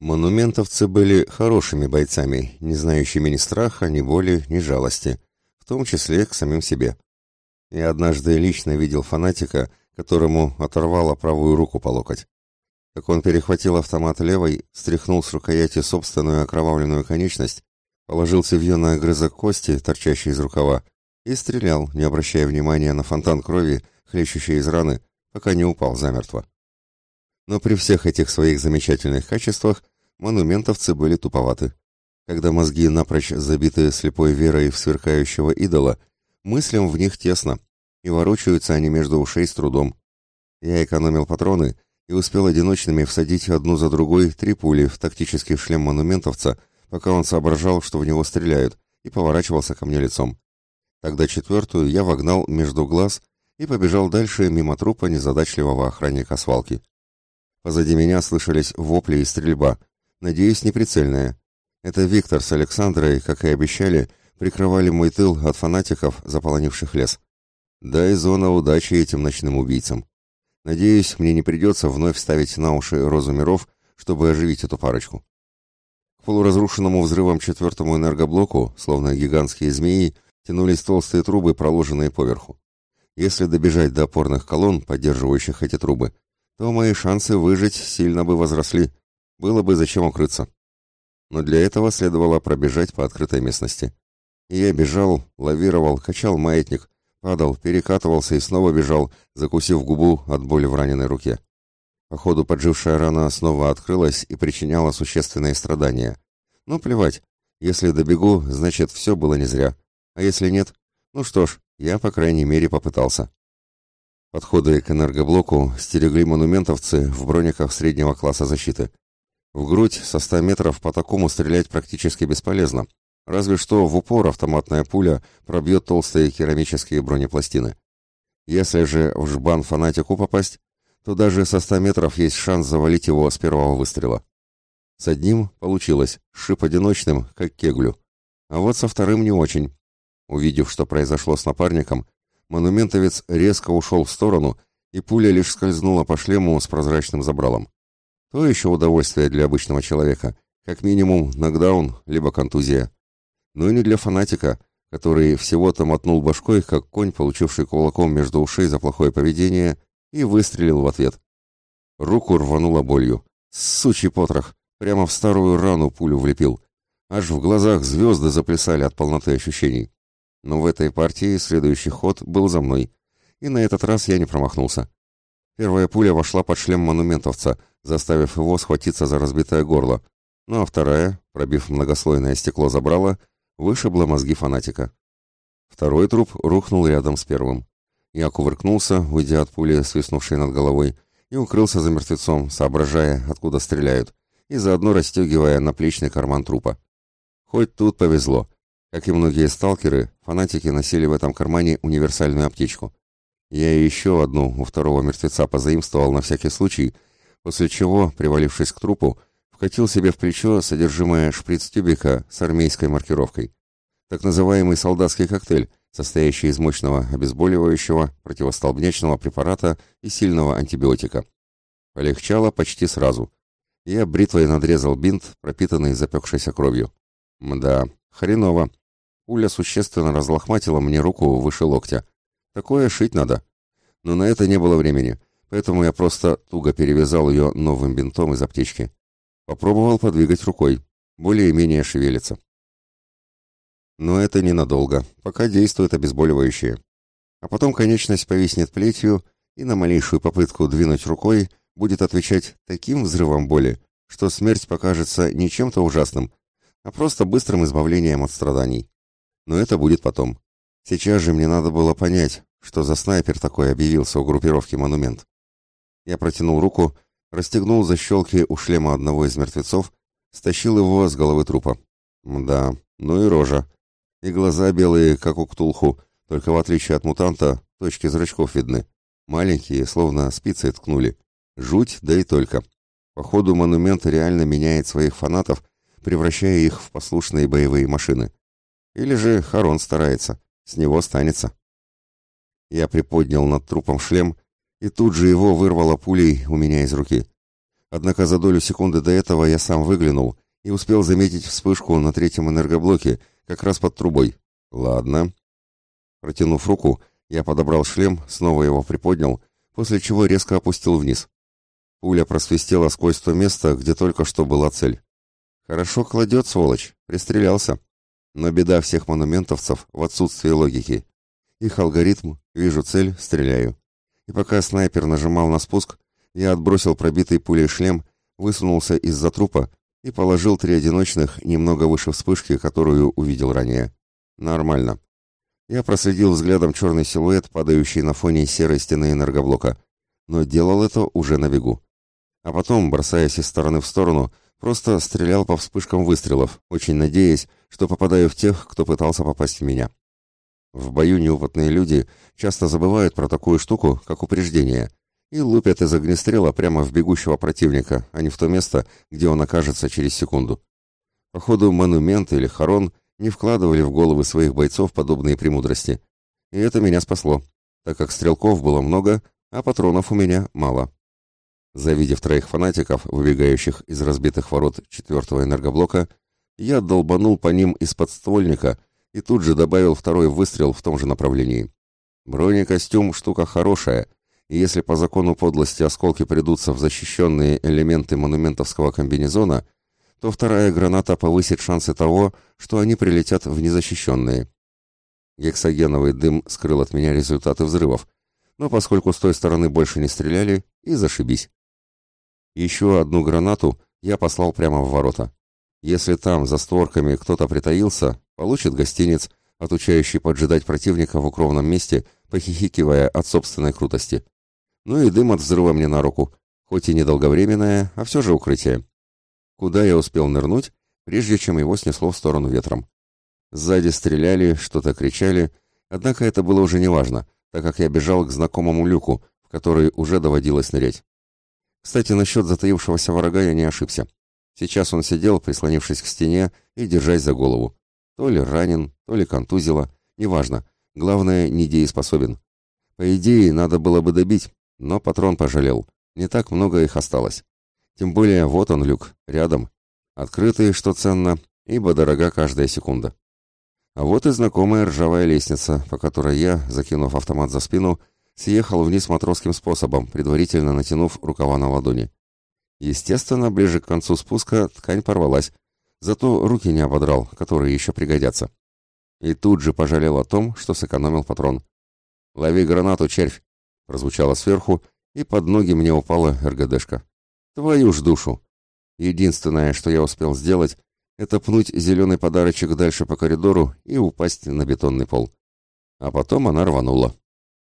Монументовцы были хорошими бойцами, не знающими ни страха, ни боли, ни жалости, в том числе к самим себе. Я однажды лично видел фанатика, которому оторвало правую руку по локоть. Как он перехватил автомат левой, стряхнул с рукояти собственную окровавленную конечность, положил цевьё на огрызок кости, торчащий из рукава, и стрелял, не обращая внимания на фонтан крови, хлещущий из раны, пока не упал замертво. Но при всех этих своих замечательных качествах монументовцы были туповаты. Когда мозги напрочь забиты слепой верой в сверкающего идола, мыслям в них тесно, и ворочаются они между ушей с трудом. Я экономил патроны и успел одиночными всадить одну за другой три пули в тактический шлем монументовца, пока он соображал, что в него стреляют, и поворачивался ко мне лицом. Тогда четвертую я вогнал между глаз и побежал дальше мимо трупа незадачливого охранника свалки. Позади меня слышались вопли и стрельба, надеюсь, неприцельная. Это Виктор с Александрой, как и обещали, прикрывали мой тыл от фанатиков, заполонивших лес. Да и зона удачи этим ночным убийцам. Надеюсь, мне не придется вновь ставить на уши розу миров, чтобы оживить эту парочку. К полуразрушенному взрывом четвертому энергоблоку, словно гигантские змеи, тянулись толстые трубы, проложенные поверху. Если добежать до опорных колонн, поддерживающих эти трубы, то мои шансы выжить сильно бы возросли. Было бы зачем укрыться. Но для этого следовало пробежать по открытой местности. И я бежал, лавировал, качал маятник, падал, перекатывался и снова бежал, закусив губу от боли в раненой руке. Походу, поджившая рана снова открылась и причиняла существенные страдания. Но плевать, если добегу, значит, все было не зря. А если нет, ну что ж, я, по крайней мере, попытался. Подходы к энергоблоку стерегли монументовцы в брониках среднего класса защиты. В грудь со 100 метров по такому стрелять практически бесполезно, разве что в упор автоматная пуля пробьет толстые керамические бронепластины. Если же в жбан фанатику попасть, то даже со 100 метров есть шанс завалить его с первого выстрела. С одним получилось, шип одиночным, как кеглю. А вот со вторым не очень. Увидев, что произошло с напарником, монументовец резко ушел в сторону, и пуля лишь скользнула по шлему с прозрачным забралом. То еще удовольствие для обычного человека, как минимум нокдаун, либо контузия. Но и не для фанатика, который всего-то мотнул башкой, как конь, получивший кулаком между ушей за плохое поведение, и выстрелил в ответ. Руку рвануло болью. Сучий потрох! Прямо в старую рану пулю влепил. Аж в глазах звезды заплясали от полноты ощущений. Но в этой партии следующий ход был за мной, и на этот раз я не промахнулся. Первая пуля вошла под шлем монументовца, заставив его схватиться за разбитое горло, ну а вторая, пробив многослойное стекло забрала, вышибла мозги фанатика. Второй труп рухнул рядом с первым. Я кувыркнулся, уйдя от пули, свистнувшей над головой, и укрылся за мертвецом, соображая, откуда стреляют, и заодно расстегивая наплечный карман трупа. Хоть тут повезло. Как и многие сталкеры, фанатики носили в этом кармане универсальную аптечку. Я еще одну у второго мертвеца позаимствовал на всякий случай, после чего, привалившись к трупу, вкатил себе в плечо содержимое шприц-тюбика с армейской маркировкой. Так называемый солдатский коктейль, состоящий из мощного обезболивающего, противостолбнячного препарата и сильного антибиотика. Полегчало почти сразу. Я бритвой надрезал бинт, пропитанный запекшейся кровью. Мда, хреново. Пуля существенно разлохматила мне руку выше локтя. Такое шить надо. Но на это не было времени, поэтому я просто туго перевязал ее новым бинтом из аптечки. Попробовал подвигать рукой. Более-менее шевелится. Но это ненадолго, пока действует обезболивающее. А потом конечность повиснет плетью, и на малейшую попытку двинуть рукой будет отвечать таким взрывом боли, что смерть покажется не чем-то ужасным, а просто быстрым избавлением от страданий но это будет потом. Сейчас же мне надо было понять, что за снайпер такой объявился у группировки «Монумент». Я протянул руку, расстегнул защелки у шлема одного из мертвецов, стащил его с головы трупа. Да, ну и рожа. И глаза белые, как у ктулху, только в отличие от мутанта, точки зрачков видны. Маленькие, словно спицы ткнули. Жуть, да и только. Походу, монумент реально меняет своих фанатов, превращая их в послушные боевые машины. Или же Харон старается, с него останется. Я приподнял над трупом шлем, и тут же его вырвало пулей у меня из руки. Однако за долю секунды до этого я сам выглянул и успел заметить вспышку на третьем энергоблоке, как раз под трубой. Ладно. Протянув руку, я подобрал шлем, снова его приподнял, после чего резко опустил вниз. Пуля просвистела сквозь то место, где только что была цель. Хорошо кладет, сволочь, пристрелялся. Но беда всех монументовцев в отсутствии логики. Их алгоритм, вижу цель, стреляю. И пока снайпер нажимал на спуск, я отбросил пробитый пулей шлем, высунулся из-за трупа и положил три одиночных немного выше вспышки, которую увидел ранее. Нормально. Я проследил взглядом черный силуэт, падающий на фоне серой стены энергоблока, но делал это уже на бегу. А потом, бросаясь из стороны в сторону, просто стрелял по вспышкам выстрелов, очень надеясь, что попадаю в тех, кто пытался попасть в меня. В бою неопытные люди часто забывают про такую штуку, как упреждение, и лупят из огнестрела прямо в бегущего противника, а не в то место, где он окажется через секунду. Походу, монумент или хорон не вкладывали в головы своих бойцов подобные премудрости. И это меня спасло, так как стрелков было много, а патронов у меня мало. Завидев троих фанатиков, выбегающих из разбитых ворот четвертого энергоблока, я долбанул по ним из подствольника и тут же добавил второй выстрел в том же направлении. Бронекостюм — штука хорошая, и если по закону подлости осколки придутся в защищенные элементы монументовского комбинезона, то вторая граната повысит шансы того, что они прилетят в незащищенные. Гексогеновый дым скрыл от меня результаты взрывов, но поскольку с той стороны больше не стреляли, и зашибись. Еще одну гранату я послал прямо в ворота. Если там, за створками, кто-то притаился, получит гостиниц, отучающий поджидать противника в укромном месте, похихикивая от собственной крутости. Ну и дым от взрыва мне на руку, хоть и недолговременное, а все же укрытие. Куда я успел нырнуть, прежде чем его снесло в сторону ветром. Сзади стреляли, что-то кричали, однако это было уже неважно, так как я бежал к знакомому люку, в который уже доводилось нырять. Кстати, насчет затаившегося врага я не ошибся. Сейчас он сидел, прислонившись к стене и держась за голову. То ли ранен, то ли контузило, неважно. Главное, недееспособен. По идее, надо было бы добить, но патрон пожалел. Не так много их осталось. Тем более, вот он, люк, рядом. Открытый, что ценно, ибо дорога каждая секунда. А вот и знакомая ржавая лестница, по которой я, закинув автомат за спину, съехал вниз матросским способом, предварительно натянув рукава на ладони. Естественно, ближе к концу спуска ткань порвалась, зато руки не ободрал, которые еще пригодятся. И тут же пожалел о том, что сэкономил патрон. «Лови гранату, червь!» прозвучало сверху, и под ноги мне упала РГДшка. «Твою ж душу!» Единственное, что я успел сделать, это пнуть зеленый подарочек дальше по коридору и упасть на бетонный пол. А потом она рванула.